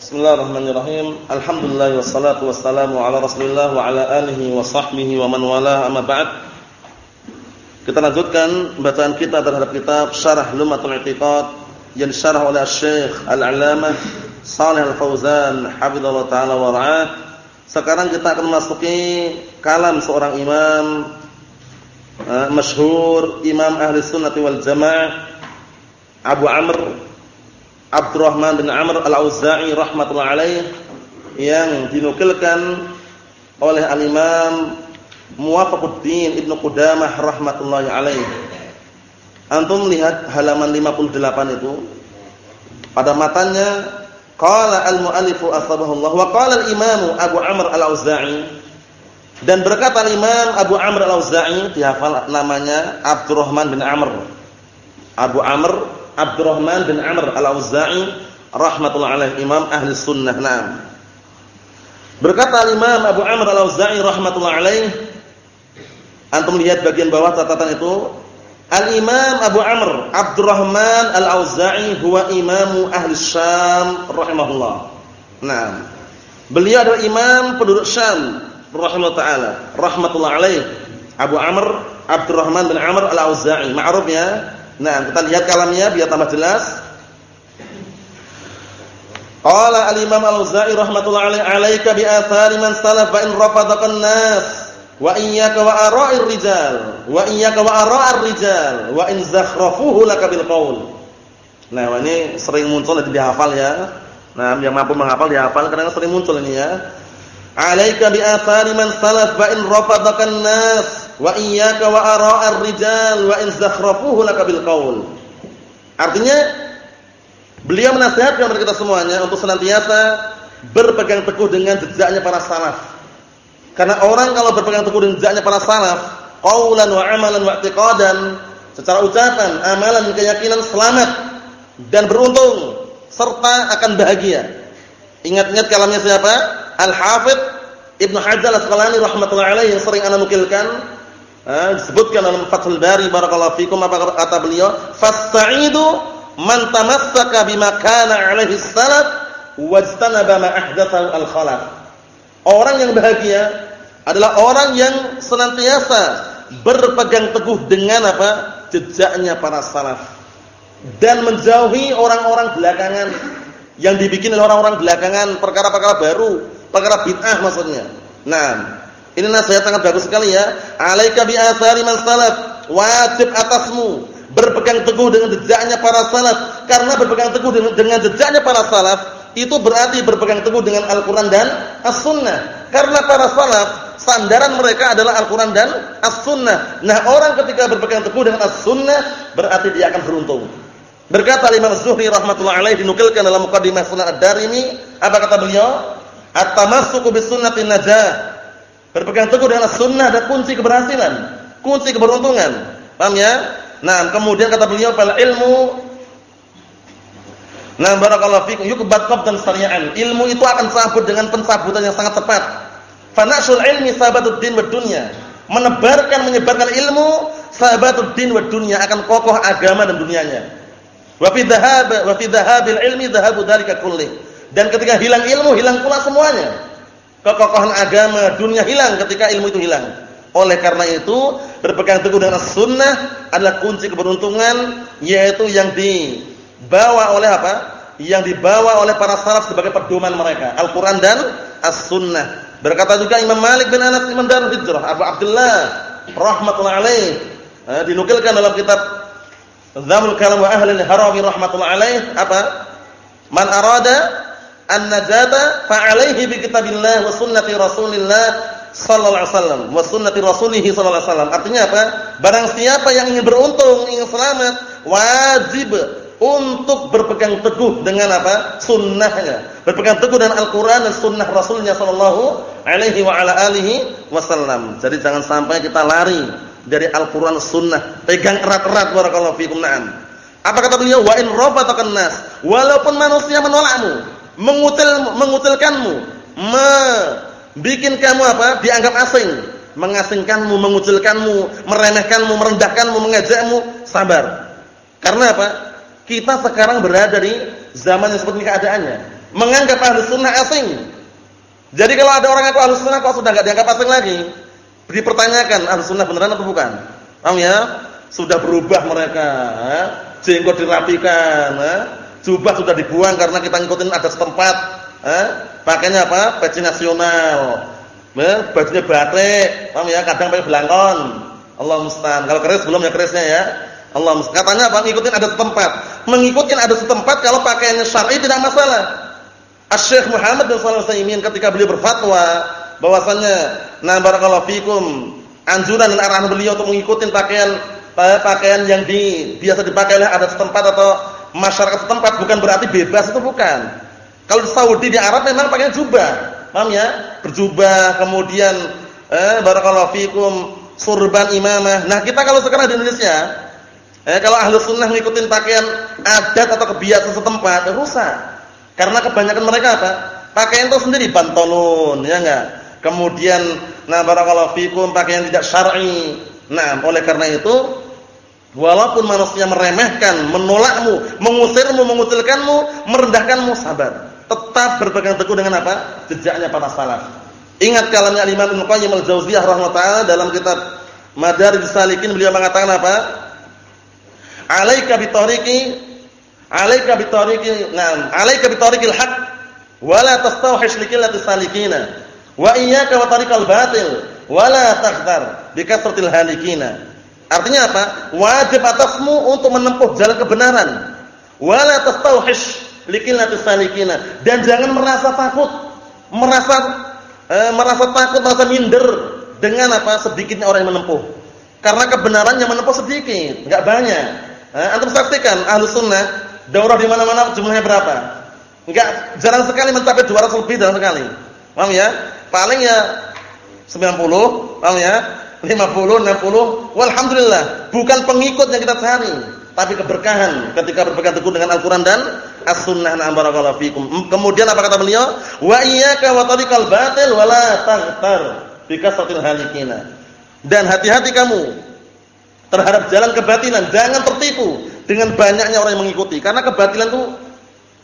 Bismillahirrahmanirrahim. Alhamdulillah wassalatu wassalamu ala Rasulillah wa ala alihi wa sahbihi wa man wala amma ba'd. Kita lanjutkan bacaan kita terhadap kitab Syarah Lumatul I'tiqad yang disyarah oleh Syekh Al-'Allamah Shalih Al-Fauzan hafizallahu taala wa ra'ah. Sekarang kita akan memasuki kalam seorang imam uh, masyhur, Imam Ahli Sunnah wal Jamaah Abu Amr Abdurrahman bin Amr Al-Auza'i rahmatullah alaih yang dinukilkan oleh al-Imam Muwafaquddin Ibnu Qudamah rahmatullahi alaih. Antum lihat halaman 58 itu. Pada matanya qala al-muallifu asbahullah wa qala al-Imam Abu Amr Al-Auza'i dan berkata al-Imam Abu Amr Al-Auza'i dihafal namanya Abdurrahman bin Amr. Abu Amr Abdurrahman bin Amr Al-Auza'i rahmatullah alaih imam ahli sunnah. Naam. Berkata Imam Abu Amr Al-Auza'i rahmatullah alaih Antum lihat bagian bawah catatan itu Al-Imam Abu Amr Abdurrahman Al-Auza'i huwa imamu ahli Syam rahimahullah. Naam. Beliau adalah imam penduduk Syam rahimahullah taala rahmatullah alaih. Abu Amr Abdurrahman bin Amr Al-Auza'i. Ma'ruf ya? Nah, kita lihat kalamnya biar tambah jelas. Qala al-Imam Al-Auza'i rahimatullah alaihi alaika bi athari man salaf wa in rafadaka nas wa iyyaka wa ara'ir rijal wa iyyaka wa ara'ir rijal wa in zakhrafuhu laka bil qaul. Nah, ini sering muncul di dihafal ya. Nah, yang mampu menghafal dihafal karena sering muncul ini ya. Alaika bi athari man salaf wa in rafadaka nas wa iyyaka wa ara'ar rijal wa in zakhrafuhu laka bil qaul. Artinya beliau menasihatkan kepada kita semuanya untuk senantiasa berpegang teguh dengan jejaknya para salaf. Karena orang kalau berpegang teguh dengan jejaknya para salaf, qaulan wa amalan wa i'tiqadan, secara ucapan, amalan, keyakinan selamat dan beruntung serta akan bahagia. Ingat-ingat kalamnya siapa? Al-Hafidz Ibnu Hajar Al-Asqalani rahimatullah alaihi yang sering ana nukilkan disebutkan dalam Fathul Bari barakallahu fikum apa kata beliau? Fasta'idu man tamassaka bima kana alaihi salaf wajtanaba ma ahdatsahu al khalaf orang yang bahagia adalah orang yang senantiasa berpegang teguh dengan apa? Jejaknya para salaf. Dan menjauhi orang-orang belakangan. Yang dibikin oleh orang-orang belakangan perkara-perkara baru perkara bid'ah maksudnya. Nah ini nasihat sangat bagus sekali ya. Alaika bi athari man salaf. Wajib atasmu berpegang teguh dengan jejaknya para salaf. Karena berpegang teguh dengan, jejaknya para salaf itu berarti berpegang teguh dengan Al-Qur'an dan As-Sunnah. Karena para salaf sandaran mereka adalah Al-Qur'an dan As-Sunnah. Nah, orang ketika berpegang teguh dengan As-Sunnah berarti dia akan beruntung. Berkata Imam Zuhri rahmatullah alaih dinukilkan dalam Muqaddimah Sunan Ad-Darimi, apa kata beliau? At-tamassuku bis najah Berpegang teguh dengan sunnah dan kunci keberhasilan, kunci keberuntungan. Paham ya? Nah, kemudian kata beliau fal ilmu Nah, barakallahu fikum yukbat qabdan sari'an. Ilmu itu akan sabut dengan pencabutan yang sangat cepat. Fanasul ilmi sahabatud din wad dunya. Menebarkan menyebarkan ilmu sahabatud din wad dunya akan kokoh agama dan dunianya. Wa fi dhahab wa fi dhahabil ilmi dhahabu dzalika kulli. Dan ketika hilang ilmu, hilang pula semuanya kekokohan agama, dunia hilang ketika ilmu itu hilang. Oleh karena itu, berpegang teguh dengan sunnah adalah kunci keberuntungan, yaitu yang dibawa oleh apa? Yang dibawa oleh para salaf sebagai pedoman mereka, Al-Quran dan As-Sunnah. Berkata juga Imam Malik bin Anas Imam Darul Hijrah, Abu Abdullah, rahmatullah alaih, eh, dinukilkan dalam kitab Zamul Kalam wa Ahlul Harawi rahmatullah alaih, apa? Man arada an-najata fa'alaihi bi kitabillah wa sunnati Rasulillah sallallahu alaihi wasallam wa sunnati rasulih sallallahu alaihi wasallam. Artinya apa? Barang siapa yang ingin beruntung, ingin selamat, wajib untuk berpegang teguh dengan apa? Sunnahnya. Berpegang teguh dengan Al-Quran dan Sunnah Rasulnya Sallallahu Alaihi wa ala alihi Wasallam. Jadi jangan sampai kita lari dari Al-Quran Sunnah. Pegang erat-erat barakallahu fikum na'am. Apa kata beliau? Wa in rafatakan nas. Walaupun manusia menolakmu, mengutil mengutilkanmu, membikin kamu apa? dianggap asing, mengasingkanmu, mengucilkanmu, meremehkanmu, merendahkanmu, mengejakmu, sabar. Karena apa? kita sekarang berada di zaman yang seperti keadaannya. Menganggap ahli sunnah asing. Jadi kalau ada orang yang ahli sunnah kok sudah nggak dianggap asing lagi. Dipertanyakan ahli sunnah beneran atau bukan. Paham ya? Sudah berubah mereka. Eh? Jenggot dirapikan. Eh? Jubah sudah dibuang karena kita ngikutin ada setempat. Eh? Pakainya apa? Peci nasional. Eh? Bajunya batik. Paham ya? Kadang pakai belangkon. Allah musta'an. Kalau keris belum ya kerisnya ya. Allah katanya apa? Ngikutin ada setempat. Mengikutin ada setempat kalau pakaiannya syar'i tidak masalah. Asy-Syaikh Muhammad bin Shalih Al-Utsaimin ketika beliau berfatwa bahwasanya na barakallahu fikum anjuran dan arahan beliau untuk mengikuti pakaian pakaian yang di biasa dipakai oleh ada setempat atau masyarakat setempat bukan berarti bebas itu bukan. Kalau di Saudi di Arab memang pakai jubah. Paham ya? Berjubah kemudian eh barakallahu fikum surban imamah. Nah, kita kalau sekarang di Indonesia Eh, kalau ahlu sunnah ngikutin pakaian adat atau kebiasaan setempat, ya rusak. Karena kebanyakan mereka apa? Pakaian itu sendiri bantonun, ya enggak? Kemudian, nah barakallahu fikum pakaian tidak syar'i. Nah, oleh karena itu, walaupun manusia meremehkan, menolakmu, mengusirmu, mengucilkanmu, merendahkanmu, sabar. Tetap berpegang teguh dengan apa? Jejaknya para salaf. Ingat kalamnya Imam Ibnu Qayyim al-Jauziyah rahimahullah dalam kitab Madarijus Salikin beliau mengatakan apa? alaika bitariqi alaika bitariqi na'am alaika bitariqil haqq wa la tastawhish likillati salikina wa iyyaka wa tariqal batil wa la taghtar bikasratil halikina artinya apa wajib atasmu untuk menempuh jalan kebenaran wa la tastawhish likillati salikina dan jangan merasa takut merasa eh, merasa takut merasa minder dengan apa sedikitnya orang yang menempuh karena kebenaran yang menempuh sedikit enggak banyak Eh, antum saksikan ahlu sunnah daurah di mana-mana jumlahnya berapa? Enggak jarang sekali mencapai 200 lebih dalam sekali. Paham ya? Paling ya 90, paham ya? 50, 60. Walhamdulillah, bukan pengikut yang kita cari, tapi keberkahan ketika berpegang teguh dengan Al-Qur'an dan As-Sunnah. Na'am fikum. Kemudian apa kata beliau? Wa iyyaka wa tariqal batil wa la halikina. Dan hati-hati kamu terhadap jalan kebatilan. Jangan tertipu dengan banyaknya orang yang mengikuti. Karena kebatilan itu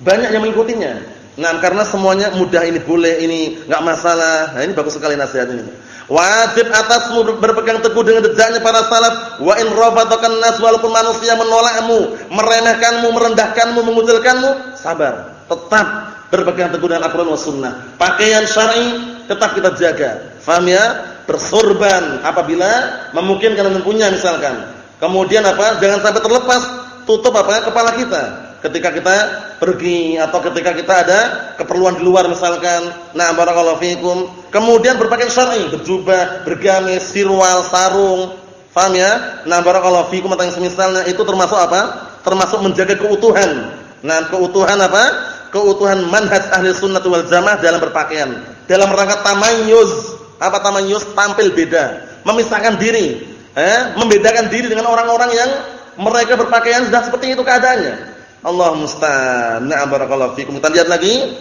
banyak yang mengikutinya. Nah, karena semuanya mudah ini boleh, ini enggak masalah. Nah, ini bagus sekali nasihat ini. Wajib atasmu berpegang teguh dengan jejaknya para salaf. Wa in rafadakan nas walaupun manusia menolakmu, meremehkanmu, merendahkanmu, mengucilkanmu, sabar. Tetap berpegang teguh dengan Al-Qur'an was sunnah. Pakaian syar'i tetap kita jaga. Faham ya? bersorban apabila memungkinkan dan punya misalkan. Kemudian apa? Jangan sampai terlepas tutup apa? kepala kita ketika kita pergi atau ketika kita ada keperluan di luar misalkan. Nah, barakallahu fikum. Kemudian berpakaian syar'i, berjubah, bergamis, sirwal, sarung. Paham ya? Nah, barakallahu fikum atau yang semisalnya itu termasuk apa? Termasuk menjaga keutuhan. Nah, keutuhan apa? Keutuhan manhaj ahli sunnah wal jamaah dalam berpakaian. Dalam rangka tamayyuz apa tamayus tampil beda, memisahkan diri, eh, membedakan diri dengan orang-orang yang mereka berpakaian sudah seperti itu keadaannya. Allah musta'an. Na'am barakallahu fikum. Kita lihat lagi.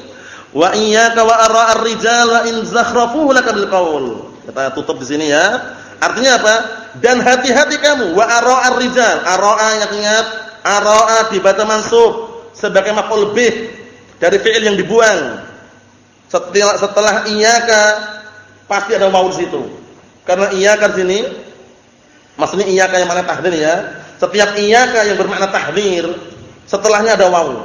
Wa iyyaka wa ara'ar rijal wa in zakhrafuhu laka bil qaul. Kita tutup di sini ya. Artinya apa? Dan hati-hati kamu wa ara'ar rijal. Ara'a yang ingat, ara'a dibaca mansub sebagai maf'ul bih dari fi'il yang dibuang. Setelah setelah iyyaka Pasti ada wawu di situ. Karena iyyaka sini maksudnya iyyaka yang mana tahdir ya. Setiap iyyaka yang bermakna tahdir, setelahnya ada wawu.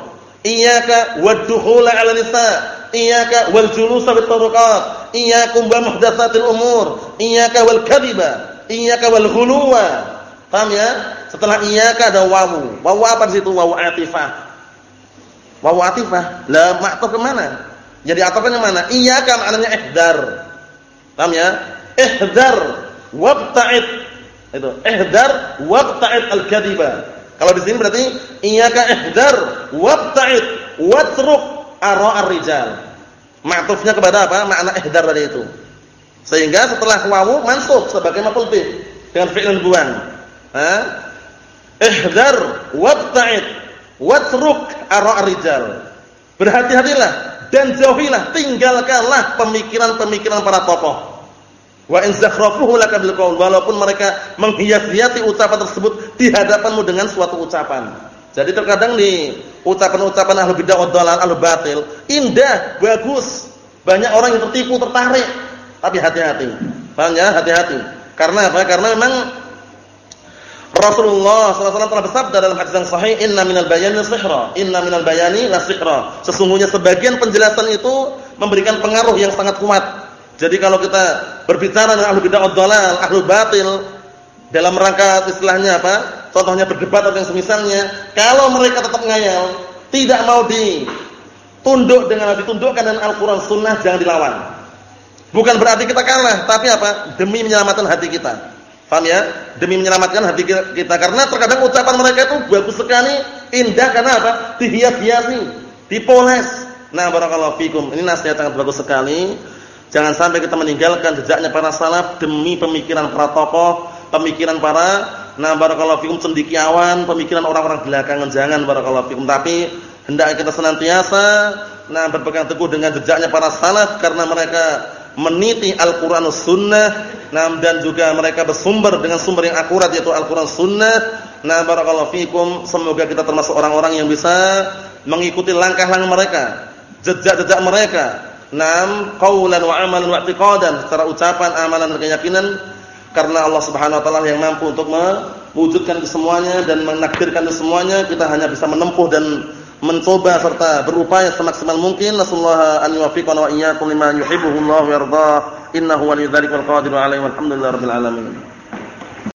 Iyyaka wad-dukhula 'ala nisa, iyyaka wal julusa bit turuqat, iyyakum wa muhdatsatil umur, iyyaka wal kadhiba, iyyaka wal ghuluwa. Paham ya? Setelah iyyaka ada wawu. Wawu apa di situ? Wawu atifah. Wawu atifah. Lah maktuf ke mana? Jadi atafnya mana? Iyyaka maknanya ihdar. Paham ya? Ihdar wabta'id. Itu, ihdar wabta'id al-kadhiba. Kalau di sini berarti iyyaka ihdar wabta'id watruk ar rijal. Ma'tufnya kepada apa? Makna ihdar tadi itu. Sehingga setelah wawu mansub sebagai maf'ul bih dengan fi'il buang. Ha? Ihdar wabta'id watruk ar rijal. Berhati-hatilah dan jauhilah, tinggalkanlah pemikiran-pemikiran para tokoh. Wa in zakhrafuhu laka qaul walaupun mereka menghias-hiasi ucapan tersebut di hadapanmu dengan suatu ucapan. Jadi terkadang di ucapan-ucapan ahlu bidah wa dalal, ahlu batil, indah, bagus. Banyak orang yang tertipu, tertarik. Tapi hati-hati. Paham ya? Hati-hati. Karena apa? Karena memang Rasulullah SAW telah bersabda dalam hadis yang sahih, "Inna minal bayani sihra, inna minal bayani la sihra." Sesungguhnya sebagian penjelasan itu memberikan pengaruh yang sangat kuat. Jadi kalau kita berbicara dengan ahlu bidah dalal, ahlu batil dalam rangka istilahnya apa? Contohnya berdebat atau yang semisalnya, kalau mereka tetap ngayal, tidak mau ditunduk dengan ditundukkan dengan Al-Qur'an Sunnah jangan dilawan. Bukan berarti kita kalah, tapi apa? Demi menyelamatkan hati kita. Paham ya? Demi menyelamatkan hati kita karena terkadang ucapan mereka itu bagus sekali, indah karena apa? Dihias-hiasi, dipoles. Nah, barakallahu fikum. Ini nasihat sangat bagus sekali. Jangan sampai kita meninggalkan jejaknya para salaf demi pemikiran para tokoh, pemikiran para nah barakallahu fikum cendekiawan, pemikiran orang-orang belakangan. Jangan barakallahu fikum, tapi hendaknya kita senantiasa nah berpegang teguh dengan jejaknya para salaf karena mereka meniti Al-Qur'an Sunnah nah, dan juga mereka bersumber dengan sumber yang akurat yaitu Al-Qur'an Sunnah. Nah barakallahu fikum semoga kita termasuk orang-orang yang bisa mengikuti langkah-langkah mereka jejak-jejak mereka. Nam qaulan wa amalan wa i'tiqadan secara ucapan amalan dan keyakinan karena Allah Subhanahu wa taala yang mampu untuk mewujudkan kesemuanya dan menakdirkan kesemuanya kita hanya bisa menempuh dan mencoba serta berupaya semaksimal mungkin. Nasallahu an yuwaffiqana wa iyyakum lima yuhibbuhu Allah wa yardah. Innahu waliyyu dzalika wal qadiru alaihi walhamdulillahi rabbil alamin